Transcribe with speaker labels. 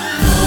Speaker 1: Yeah.